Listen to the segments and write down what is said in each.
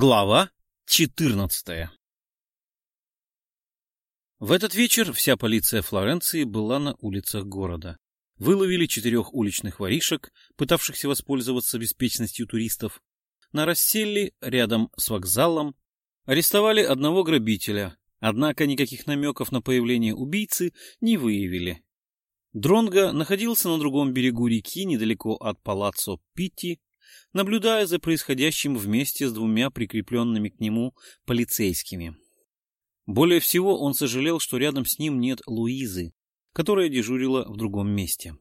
Глава 14 В этот вечер вся полиция Флоренции была на улицах города. Выловили четырех уличных воришек, пытавшихся воспользоваться беспечностью туристов. На расселли рядом с вокзалом арестовали одного грабителя, однако никаких намеков на появление убийцы не выявили. Дронго находился на другом берегу реки, недалеко от палаццо Питти, наблюдая за происходящим вместе с двумя прикрепленными к нему полицейскими. Более всего он сожалел, что рядом с ним нет Луизы, которая дежурила в другом месте.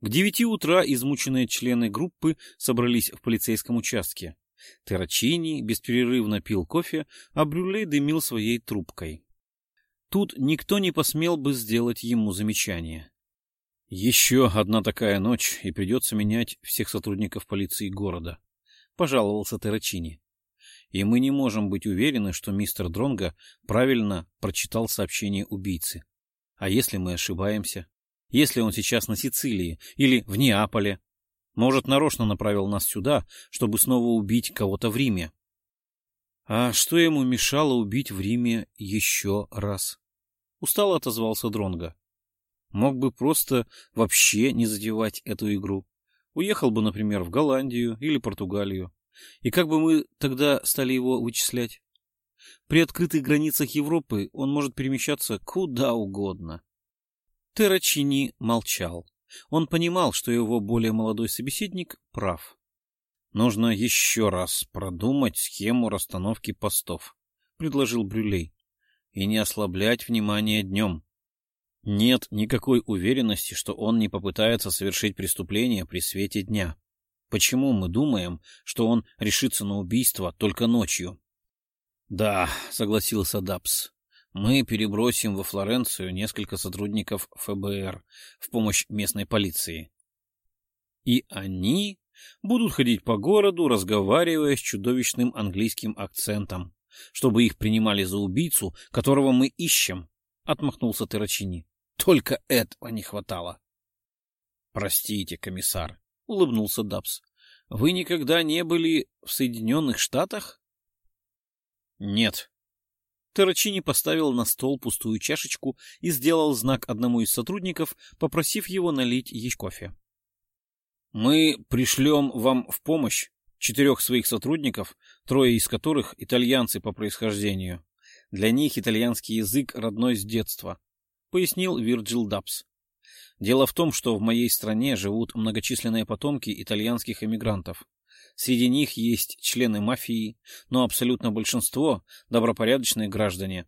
К девяти утра измученные члены группы собрались в полицейском участке. Террачини бесперерывно пил кофе, а Брюлей дымил своей трубкой. Тут никто не посмел бы сделать ему замечание. Еще одна такая ночь, и придется менять всех сотрудников полиции города, — пожаловался Террачини. И мы не можем быть уверены, что мистер Дронга правильно прочитал сообщение убийцы. А если мы ошибаемся? Если он сейчас на Сицилии или в Неаполе? Может, нарочно направил нас сюда, чтобы снова убить кого-то в Риме? А что ему мешало убить в Риме еще раз? Устало отозвался Дронга. Мог бы просто вообще не задевать эту игру. Уехал бы, например, в Голландию или Португалию. И как бы мы тогда стали его вычислять? При открытых границах Европы он может перемещаться куда угодно. Террачини молчал. Он понимал, что его более молодой собеседник прав. «Нужно еще раз продумать схему расстановки постов», — предложил Брюлей, — «и не ослаблять внимание днем. Нет никакой уверенности, что он не попытается совершить преступление при свете дня. Почему мы думаем, что он решится на убийство только ночью? — Да, — согласился Дабс. — Мы перебросим во Флоренцию несколько сотрудников ФБР в помощь местной полиции. И они будут ходить по городу, разговаривая с чудовищным английским акцентом, чтобы их принимали за убийцу, которого мы ищем, — отмахнулся Террачини. Только этого не хватало. — Простите, комиссар, — улыбнулся Дабс. — Вы никогда не были в Соединенных Штатах? — Нет. Террачини поставил на стол пустую чашечку и сделал знак одному из сотрудников, попросив его налить ей кофе. — Мы пришлем вам в помощь четырех своих сотрудников, трое из которых итальянцы по происхождению. Для них итальянский язык родной с детства пояснил Вирджил Дабс. Дело в том, что в моей стране живут многочисленные потомки итальянских эмигрантов. Среди них есть члены мафии, но абсолютно большинство – добропорядочные граждане.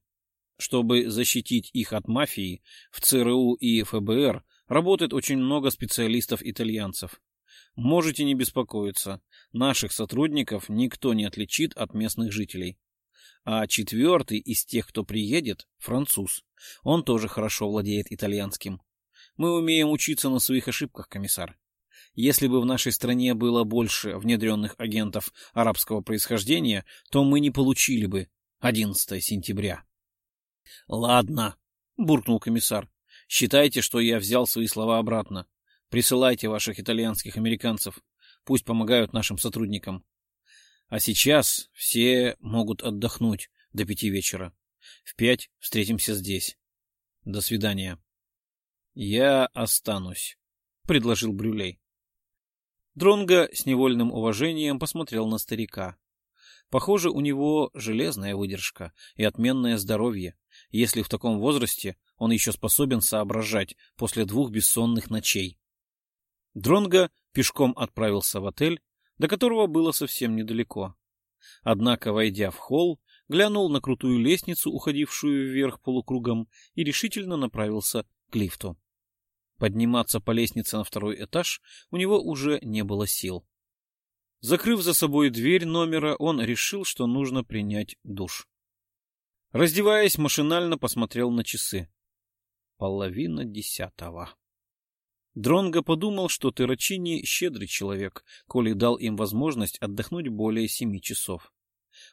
Чтобы защитить их от мафии, в ЦРУ и ФБР работает очень много специалистов-итальянцев. Можете не беспокоиться, наших сотрудников никто не отличит от местных жителей. А четвертый из тех, кто приедет, француз. Он тоже хорошо владеет итальянским. Мы умеем учиться на своих ошибках, комиссар. Если бы в нашей стране было больше внедренных агентов арабского происхождения, то мы не получили бы 11 сентября. — Ладно, — буркнул комиссар. — Считайте, что я взял свои слова обратно. Присылайте ваших итальянских американцев. Пусть помогают нашим сотрудникам. А сейчас все могут отдохнуть до пяти вечера. В пять встретимся здесь. До свидания. — Я останусь, — предложил Брюлей. Дронго с невольным уважением посмотрел на старика. Похоже, у него железная выдержка и отменное здоровье, если в таком возрасте он еще способен соображать после двух бессонных ночей. Дронго пешком отправился в отель, до которого было совсем недалеко. Однако, войдя в холл, глянул на крутую лестницу, уходившую вверх полукругом, и решительно направился к лифту. Подниматься по лестнице на второй этаж у него уже не было сил. Закрыв за собой дверь номера, он решил, что нужно принять душ. Раздеваясь, машинально посмотрел на часы. Половина десятого. Дронго подумал, что Террачини щедрый человек, коли дал им возможность отдохнуть более семи часов.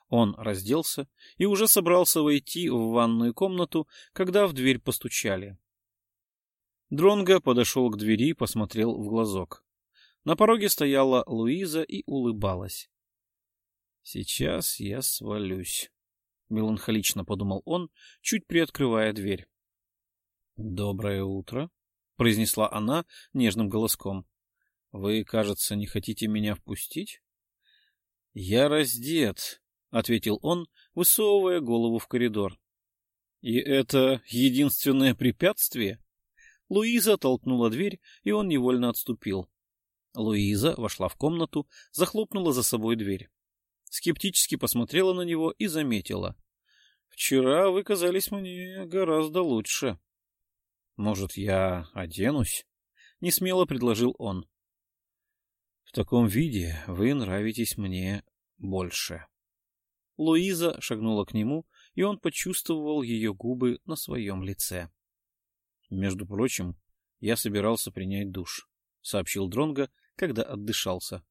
Он разделся и уже собрался войти в ванную комнату, когда в дверь постучали. Дронго подошел к двери и посмотрел в глазок. На пороге стояла Луиза и улыбалась. Сейчас я свалюсь, меланхолично подумал он, чуть приоткрывая дверь. Доброе утро, произнесла она нежным голоском. Вы, кажется, не хотите меня впустить? Я раздет, ответил он, высовывая голову в коридор. И это единственное препятствие? Луиза толкнула дверь, и он невольно отступил. Луиза вошла в комнату, захлопнула за собой дверь. Скептически посмотрела на него и заметила. — Вчера вы казались мне гораздо лучше. — Может, я оденусь? — несмело предложил он. — В таком виде вы нравитесь мне больше. Луиза шагнула к нему, и он почувствовал ее губы на своем лице. Между прочим, я собирался принять душ, сообщил Дронго, когда отдышался.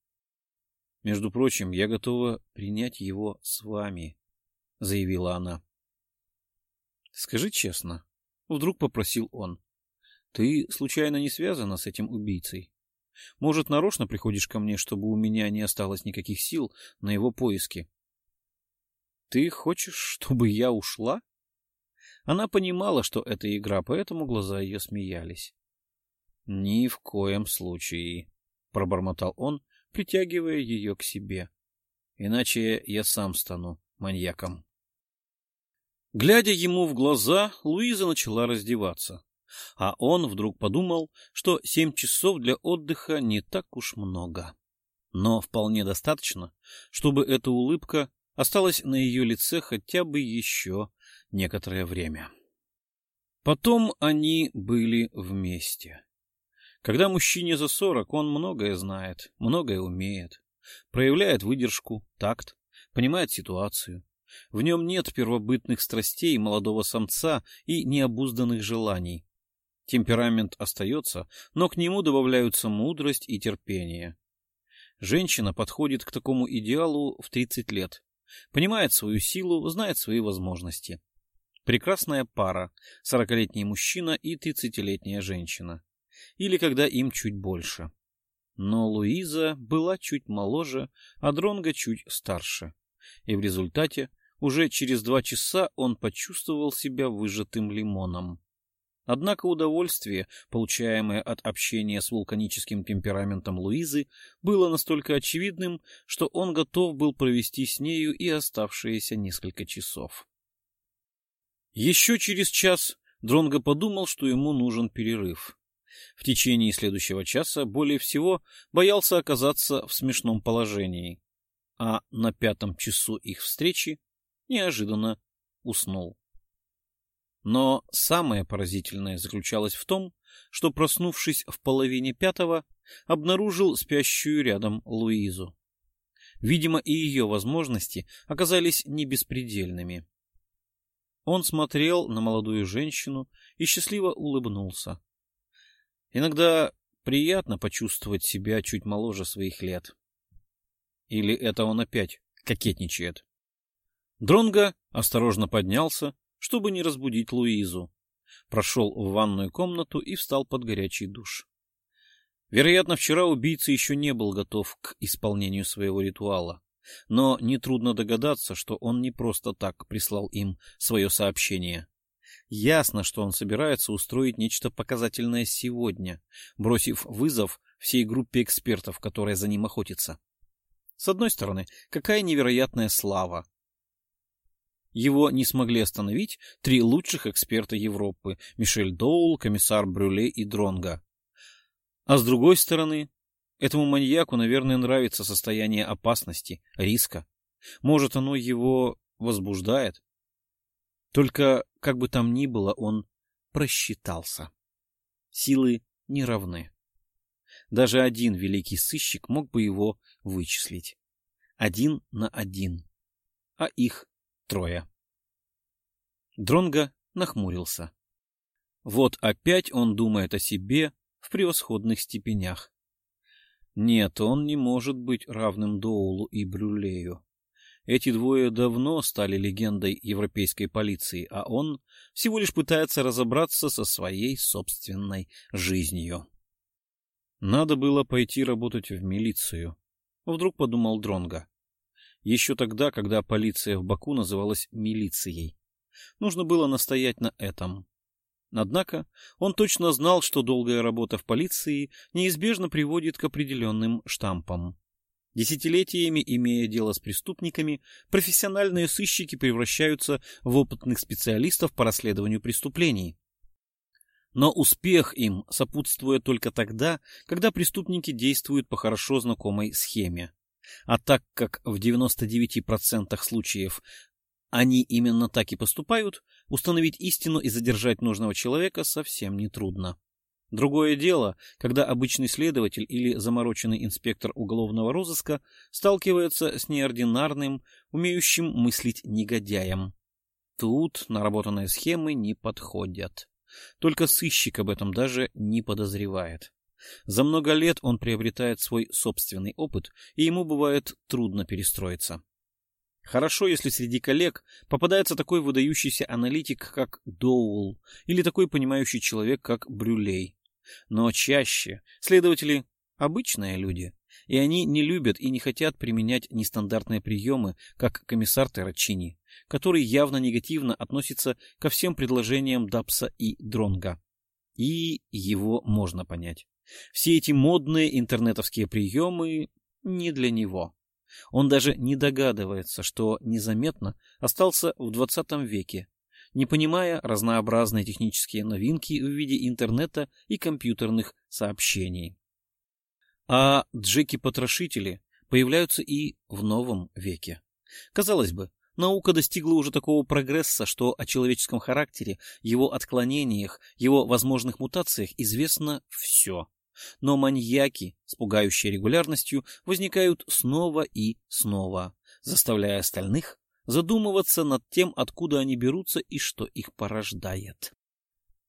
Между прочим, я готова принять его с вами, заявила она. Скажи честно, вдруг попросил он. Ты случайно не связана с этим убийцей? Может, нарочно приходишь ко мне, чтобы у меня не осталось никаких сил на его поиски? Ты хочешь, чтобы я ушла? Она понимала, что это игра, поэтому глаза ее смеялись. — Ни в коем случае, — пробормотал он, притягивая ее к себе. — Иначе я сам стану маньяком. Глядя ему в глаза, Луиза начала раздеваться. А он вдруг подумал, что семь часов для отдыха не так уж много. Но вполне достаточно, чтобы эта улыбка осталась на ее лице хотя бы еще некоторое время. Потом они были вместе. Когда мужчине за сорок, он многое знает, многое умеет, проявляет выдержку, такт, понимает ситуацию. В нем нет первобытных страстей молодого самца и необузданных желаний. Темперамент остается, но к нему добавляются мудрость и терпение. Женщина подходит к такому идеалу в 30 лет, понимает свою силу, знает свои возможности. Прекрасная пара, сорокалетний мужчина и тридцатилетняя женщина. Или когда им чуть больше. Но Луиза была чуть моложе, а Дронго чуть старше. И в результате уже через два часа он почувствовал себя выжатым лимоном. Однако удовольствие, получаемое от общения с вулканическим темпераментом Луизы, было настолько очевидным, что он готов был провести с нею и оставшиеся несколько часов. Еще через час Дронго подумал, что ему нужен перерыв. В течение следующего часа более всего боялся оказаться в смешном положении, а на пятом часу их встречи неожиданно уснул. Но самое поразительное заключалось в том, что, проснувшись в половине пятого, обнаружил спящую рядом Луизу. Видимо, и ее возможности оказались не беспредельными. Он смотрел на молодую женщину и счастливо улыбнулся. Иногда приятно почувствовать себя чуть моложе своих лет. Или это он опять кокетничает? Дронго осторожно поднялся, чтобы не разбудить Луизу. Прошел в ванную комнату и встал под горячий душ. Вероятно, вчера убийца еще не был готов к исполнению своего ритуала. Но нетрудно догадаться, что он не просто так прислал им свое сообщение. Ясно, что он собирается устроить нечто показательное сегодня, бросив вызов всей группе экспертов, которая за ним охотится. С одной стороны, какая невероятная слава. Его не смогли остановить три лучших эксперта Европы — Мишель Доул, комиссар Брюле и Дронга. А с другой стороны, Этому маньяку, наверное, нравится состояние опасности, риска. Может, оно его возбуждает? Только, как бы там ни было, он просчитался. Силы не равны. Даже один великий сыщик мог бы его вычислить. Один на один. А их трое. Дронго нахмурился. Вот опять он думает о себе в превосходных степенях. Нет, он не может быть равным Доулу и Брюлею. Эти двое давно стали легендой европейской полиции, а он всего лишь пытается разобраться со своей собственной жизнью. Надо было пойти работать в милицию, вдруг подумал Дронга. Еще тогда, когда полиция в Баку называлась милицией. Нужно было настоять на этом. Однако он точно знал, что долгая работа в полиции неизбежно приводит к определенным штампам. Десятилетиями имея дело с преступниками, профессиональные сыщики превращаются в опытных специалистов по расследованию преступлений. Но успех им сопутствует только тогда, когда преступники действуют по хорошо знакомой схеме. А так как в 99% случаев они именно так и поступают, установить истину и задержать нужного человека совсем нетрудно. Другое дело, когда обычный следователь или замороченный инспектор уголовного розыска сталкивается с неординарным, умеющим мыслить негодяем. Тут наработанные схемы не подходят. Только сыщик об этом даже не подозревает. За много лет он приобретает свой собственный опыт, и ему бывает трудно перестроиться. Хорошо, если среди коллег попадается такой выдающийся аналитик, как Доул, или такой понимающий человек, как Брюлей. Но чаще следователи — обычные люди, и они не любят и не хотят применять нестандартные приемы, как комиссар Террачини, который явно негативно относится ко всем предложениям Дапса и Дронга. И его можно понять. Все эти модные интернетовские приемы не для него. Он даже не догадывается, что незаметно остался в 20 веке, не понимая разнообразные технические новинки в виде интернета и компьютерных сообщений. А Джеки-потрошители появляются и в новом веке. Казалось бы, наука достигла уже такого прогресса, что о человеческом характере, его отклонениях, его возможных мутациях известно все. Но маньяки с пугающей регулярностью возникают снова и снова, заставляя остальных задумываться над тем, откуда они берутся и что их порождает.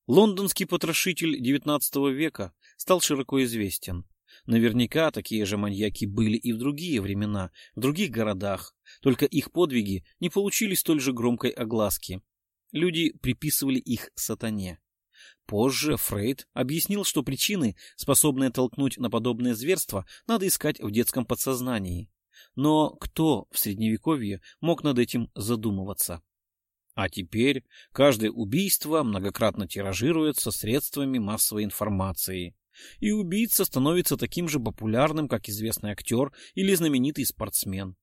Лондонский потрошитель XIX века стал широко известен. Наверняка такие же маньяки были и в другие времена, в других городах, только их подвиги не получили столь же громкой огласки. Люди приписывали их сатане. Позже Фрейд объяснил, что причины, способные толкнуть на подобное зверство, надо искать в детском подсознании. Но кто в Средневековье мог над этим задумываться? А теперь каждое убийство многократно тиражируется средствами массовой информации. И убийца становится таким же популярным, как известный актер или знаменитый спортсмен.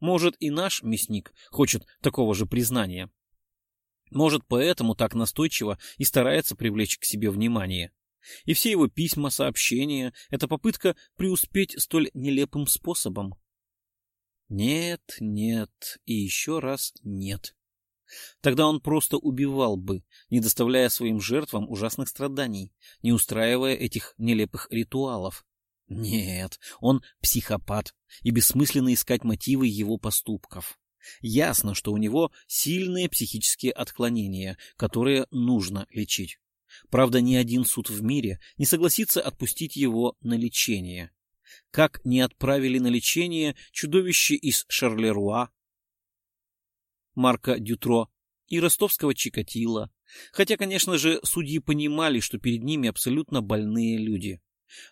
Может, и наш мясник хочет такого же признания. Может, поэтому так настойчиво и старается привлечь к себе внимание. И все его письма, сообщения — это попытка преуспеть столь нелепым способом. Нет, нет и еще раз нет. Тогда он просто убивал бы, не доставляя своим жертвам ужасных страданий, не устраивая этих нелепых ритуалов. Нет, он психопат, и бессмысленно искать мотивы его поступков. Ясно, что у него сильные психические отклонения, которые нужно лечить. Правда, ни один суд в мире не согласится отпустить его на лечение. Как не отправили на лечение чудовище из Шарлеруа, Марка Дютро и ростовского Чикатила, хотя, конечно же, судьи понимали, что перед ними абсолютно больные люди.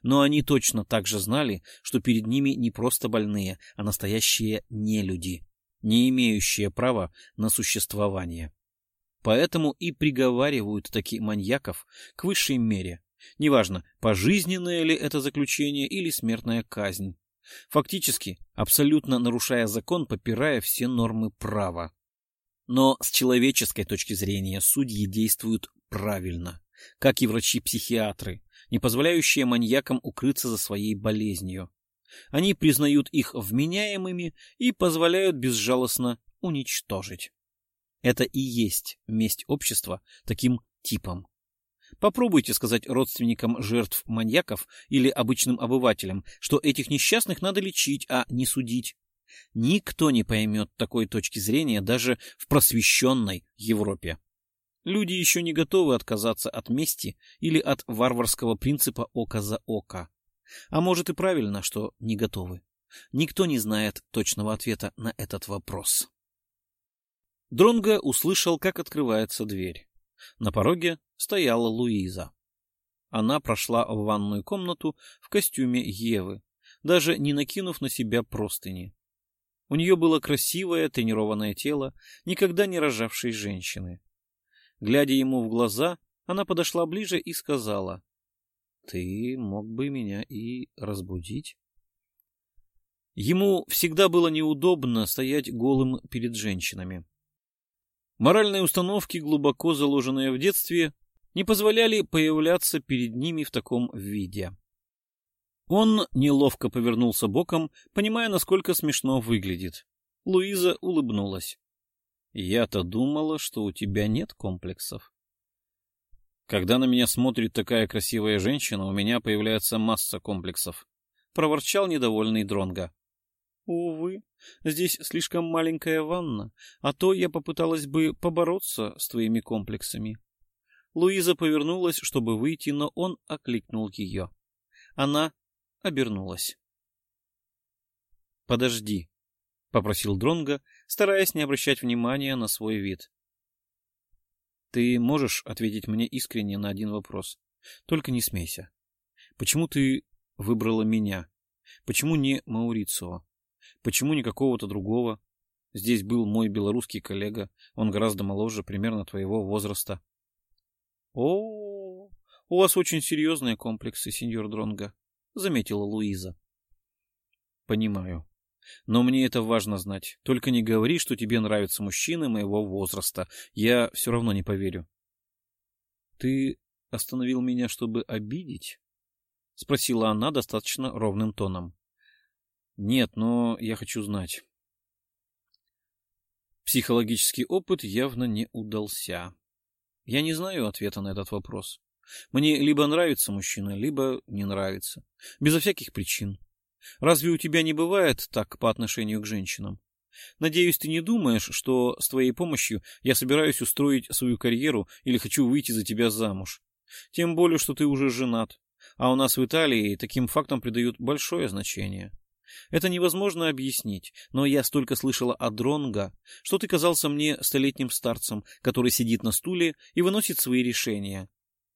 Но они точно так же знали, что перед ними не просто больные, а настоящие нелюди не имеющие права на существование. Поэтому и приговаривают таких маньяков к высшей мере. Неважно, пожизненное ли это заключение или смертная казнь. Фактически, абсолютно нарушая закон, попирая все нормы права. Но с человеческой точки зрения судьи действуют правильно, как и врачи-психиатры, не позволяющие маньякам укрыться за своей болезнью. Они признают их вменяемыми и позволяют безжалостно уничтожить. Это и есть месть общества таким типом. Попробуйте сказать родственникам жертв маньяков или обычным обывателям, что этих несчастных надо лечить, а не судить. Никто не поймет такой точки зрения даже в просвещенной Европе. Люди еще не готовы отказаться от мести или от варварского принципа око за око. А может и правильно, что не готовы. Никто не знает точного ответа на этот вопрос. Дронго услышал, как открывается дверь. На пороге стояла Луиза. Она прошла в ванную комнату в костюме Евы, даже не накинув на себя простыни. У нее было красивое тренированное тело, никогда не рожавшей женщины. Глядя ему в глаза, она подошла ближе и сказала, «Ты мог бы меня и разбудить?» Ему всегда было неудобно стоять голым перед женщинами. Моральные установки, глубоко заложенные в детстве, не позволяли появляться перед ними в таком виде. Он неловко повернулся боком, понимая, насколько смешно выглядит. Луиза улыбнулась. «Я-то думала, что у тебя нет комплексов». «Когда на меня смотрит такая красивая женщина, у меня появляется масса комплексов», — проворчал недовольный Дронга. «Увы, здесь слишком маленькая ванна, а то я попыталась бы побороться с твоими комплексами». Луиза повернулась, чтобы выйти, но он окликнул ее. Она обернулась. «Подожди», — попросил Дронга, стараясь не обращать внимания на свой вид. «Ты можешь ответить мне искренне на один вопрос? Только не смейся. Почему ты выбрала меня? Почему не Маурицио? Почему не какого-то другого? Здесь был мой белорусский коллега, он гораздо моложе, примерно твоего возраста. — О, у вас очень серьезные комплексы, сеньор Дронга, — заметила Луиза. — Понимаю. Но мне это важно знать. Только не говори, что тебе нравятся мужчины моего возраста. Я все равно не поверю. — Ты остановил меня, чтобы обидеть? — спросила она достаточно ровным тоном. Нет, но я хочу знать. Психологический опыт явно не удался. Я не знаю ответа на этот вопрос. Мне либо нравится мужчина, либо не нравится. Безо всяких причин. Разве у тебя не бывает так по отношению к женщинам? Надеюсь, ты не думаешь, что с твоей помощью я собираюсь устроить свою карьеру или хочу выйти за тебя замуж. Тем более, что ты уже женат. А у нас в Италии таким фактам придают большое значение. Это невозможно объяснить, но я столько слышала о Дронга, что ты казался мне столетним старцем, который сидит на стуле и выносит свои решения.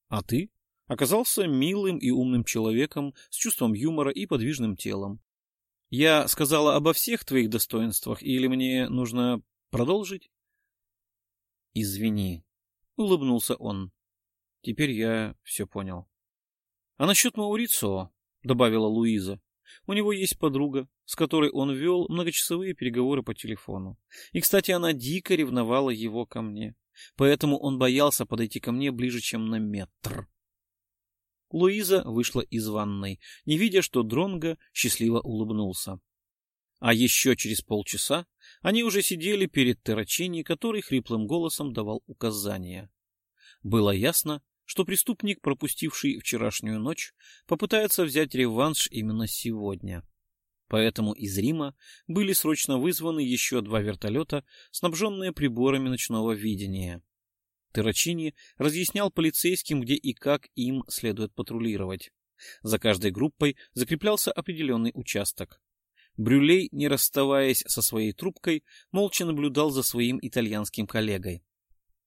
А ты оказался милым и умным человеком с чувством юмора и подвижным телом. Я сказала обо всех твоих достоинствах, или мне нужно продолжить? Извини, улыбнулся он. Теперь я все понял. А насчет Маурицио, добавила Луиза, у него есть подруга, с которой он вел многочасовые переговоры по телефону. И, кстати, она дико ревновала его ко мне. Поэтому он боялся подойти ко мне ближе, чем на метр. Луиза вышла из ванной, не видя, что Дронго счастливо улыбнулся. А еще через полчаса они уже сидели перед Террачини, который хриплым голосом давал указания. Было ясно, что преступник, пропустивший вчерашнюю ночь, попытается взять реванш именно сегодня. Поэтому из Рима были срочно вызваны еще два вертолета, снабженные приборами ночного видения. Террачини разъяснял полицейским, где и как им следует патрулировать. За каждой группой закреплялся определенный участок. Брюлей, не расставаясь со своей трубкой, молча наблюдал за своим итальянским коллегой.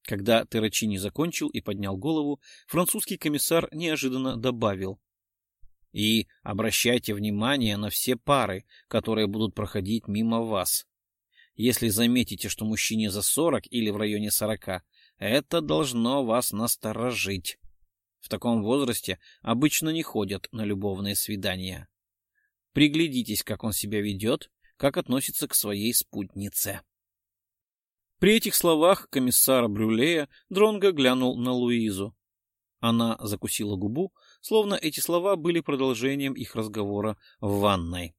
Когда Террачини закончил и поднял голову, французский комиссар неожиданно добавил. И обращайте внимание на все пары, которые будут проходить мимо вас. Если заметите, что мужчине за сорок или в районе сорока, это должно вас насторожить. В таком возрасте обычно не ходят на любовные свидания. Приглядитесь, как он себя ведет, как относится к своей спутнице. При этих словах комиссара Брюлея Дронго глянул на Луизу. Она закусила губу, словно эти слова были продолжением их разговора в ванной.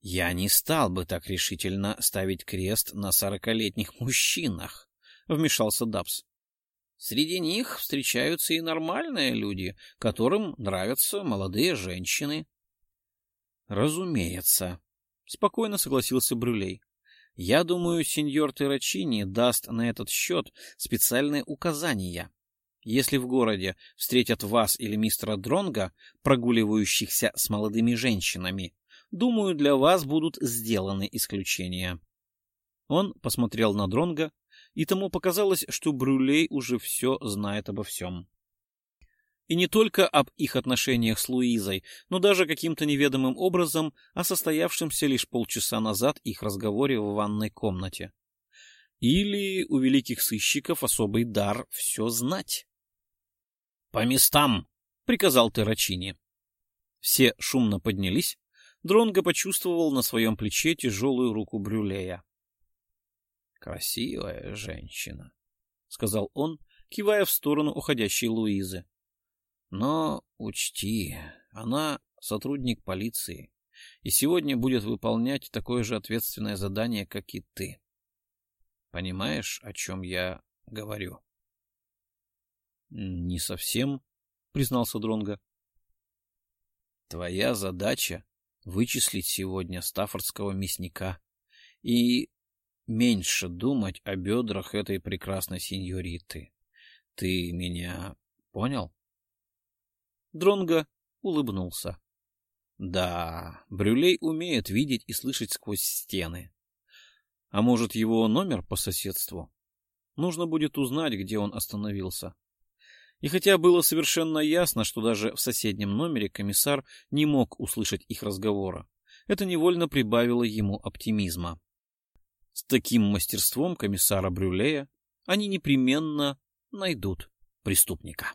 «Я не стал бы так решительно ставить крест на сорокалетних мужчинах», — вмешался Дабс. «Среди них встречаются и нормальные люди, которым нравятся молодые женщины». «Разумеется», — спокойно согласился Брюлей. Я думаю, сеньор Террачини даст на этот счет специальные указания. Если в городе встретят вас или мистера Дронга, прогуливающихся с молодыми женщинами, думаю, для вас будут сделаны исключения. Он посмотрел на Дронга, и тому показалось, что Брюлей уже все знает обо всем. И не только об их отношениях с Луизой, но даже каким-то неведомым образом о состоявшемся лишь полчаса назад их разговоре в ванной комнате. Или у великих сыщиков особый дар все знать. — По местам! — приказал Террачини. Все шумно поднялись. Дронго почувствовал на своем плече тяжелую руку Брюлея. — Красивая женщина, — сказал он, кивая в сторону уходящей Луизы. — Но учти, она сотрудник полиции и сегодня будет выполнять такое же ответственное задание, как и ты. Понимаешь, о чем я говорю? — Не совсем, — признался Дронго. Твоя задача — вычислить сегодня стаффордского мясника и меньше думать о бедрах этой прекрасной сеньориты. Ты меня понял? Дронго улыбнулся. Да, Брюлей умеет видеть и слышать сквозь стены. А может, его номер по соседству? Нужно будет узнать, где он остановился. И хотя было совершенно ясно, что даже в соседнем номере комиссар не мог услышать их разговора, это невольно прибавило ему оптимизма. С таким мастерством комиссара Брюлея они непременно найдут преступника.